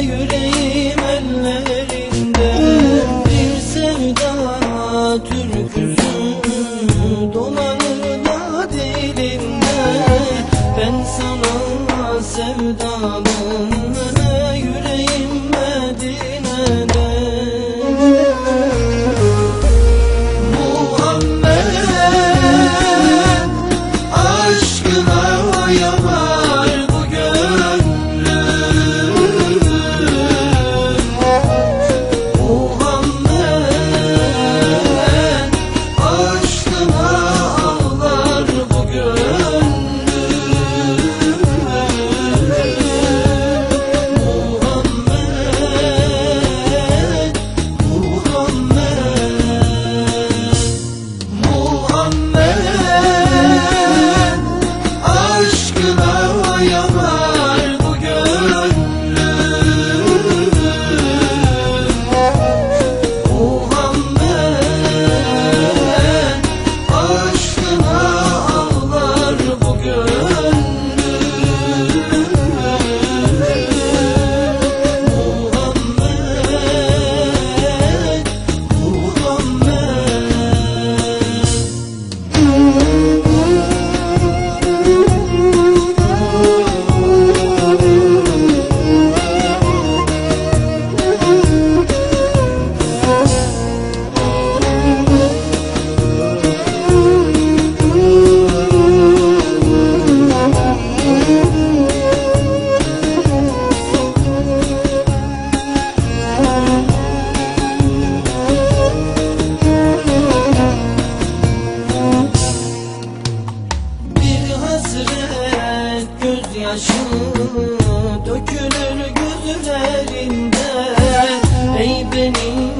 yüreğim hasret gözyaşı dökülür gözlerinde. Ey benim